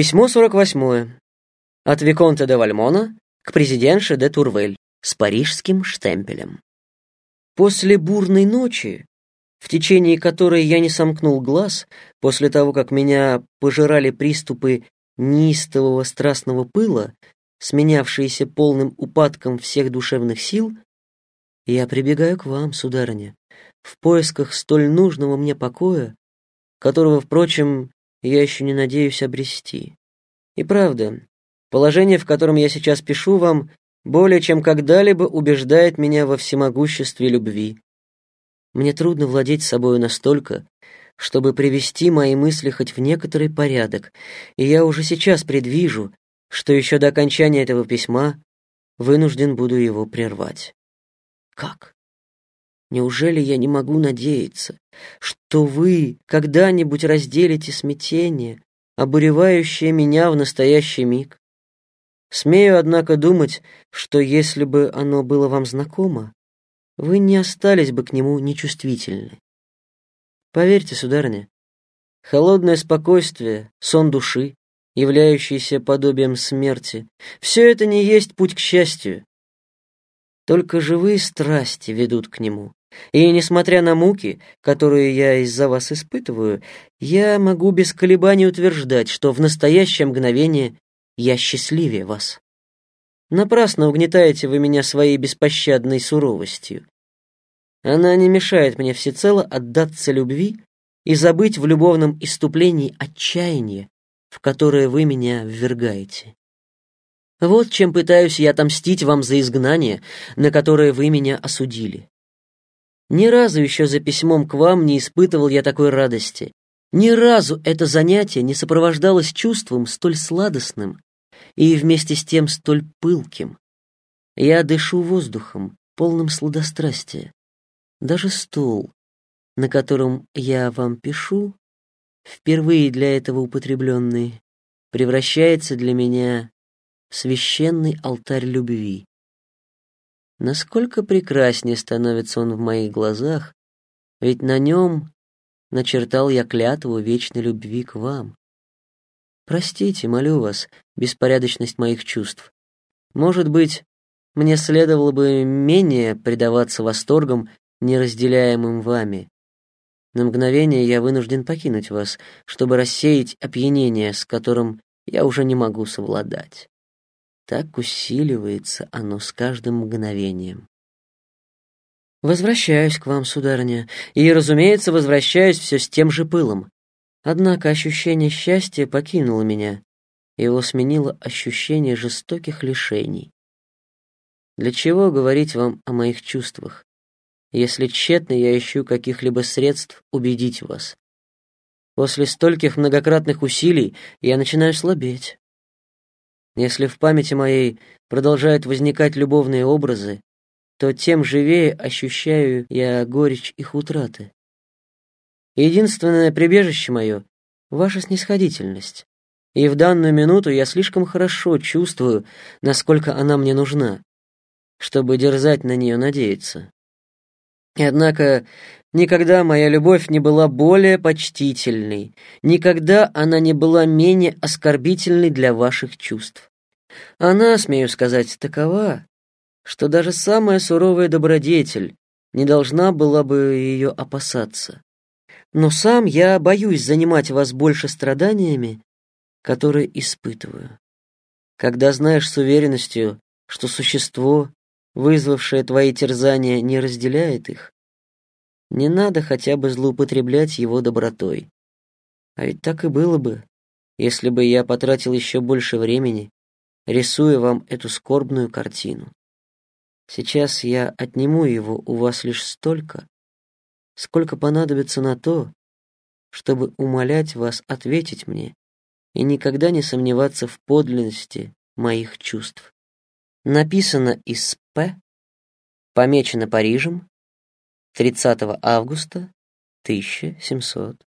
Письмо 48. От Виконта де Вальмона к президентше де Турвель с парижским штемпелем. После бурной ночи, в течение которой я не сомкнул глаз, после того, как меня пожирали приступы неистового страстного пыла, сменявшиеся полным упадком всех душевных сил, я прибегаю к вам, сударыня, в поисках столь нужного мне покоя, которого, впрочем, я еще не надеюсь обрести. И правда, положение, в котором я сейчас пишу вам, более чем когда-либо убеждает меня во всемогуществе любви. Мне трудно владеть собою настолько, чтобы привести мои мысли хоть в некоторый порядок, и я уже сейчас предвижу, что еще до окончания этого письма вынужден буду его прервать. Как? Неужели я не могу надеяться, что вы когда-нибудь разделите смятение, обуревающее меня в настоящий миг? Смею, однако, думать, что если бы оно было вам знакомо, вы не остались бы к нему нечувствительны. Поверьте, сударыня, холодное спокойствие, сон души, являющийся подобием смерти, все это не есть путь к счастью. Только живые страсти ведут к нему. И, несмотря на муки, которые я из-за вас испытываю, я могу без колебаний утверждать, что в настоящее мгновение я счастливее вас. Напрасно угнетаете вы меня своей беспощадной суровостью. Она не мешает мне всецело отдаться любви и забыть в любовном иступлении отчаяние, в которое вы меня ввергаете. Вот чем пытаюсь я отомстить вам за изгнание, на которое вы меня осудили. Ни разу еще за письмом к вам не испытывал я такой радости. Ни разу это занятие не сопровождалось чувством столь сладостным и вместе с тем столь пылким. Я дышу воздухом, полным сладострастия. Даже стол, на котором я вам пишу, впервые для этого употребленный, превращается для меня в священный алтарь любви. Насколько прекраснее становится он в моих глазах, ведь на нем начертал я клятву вечной любви к вам. Простите, молю вас, беспорядочность моих чувств. Может быть, мне следовало бы менее предаваться восторгам, неразделяемым вами. На мгновение я вынужден покинуть вас, чтобы рассеять опьянение, с которым я уже не могу совладать. Так усиливается оно с каждым мгновением. Возвращаюсь к вам, сударыня, и, разумеется, возвращаюсь все с тем же пылом. Однако ощущение счастья покинуло меня, его сменило ощущение жестоких лишений. Для чего говорить вам о моих чувствах, если тщетно я ищу каких-либо средств убедить вас? После стольких многократных усилий я начинаю слабеть. Если в памяти моей продолжают возникать любовные образы, то тем живее ощущаю я горечь их утраты. Единственное прибежище мое — ваша снисходительность. И в данную минуту я слишком хорошо чувствую, насколько она мне нужна, чтобы дерзать на нее надеяться. И однако никогда моя любовь не была более почтительной, никогда она не была менее оскорбительной для ваших чувств. Она, смею сказать, такова, что даже самая суровая добродетель не должна была бы ее опасаться. Но сам я боюсь занимать вас больше страданиями, которые испытываю. Когда знаешь с уверенностью, что существо, вызвавшее твои терзания, не разделяет их, не надо хотя бы злоупотреблять его добротой. А ведь так и было бы, если бы я потратил еще больше времени, рисуя вам эту скорбную картину. Сейчас я отниму его у вас лишь столько, сколько понадобится на то, чтобы умолять вас ответить мне и никогда не сомневаться в подлинности моих чувств. Написано из П, помечено Парижем, 30 августа 1700.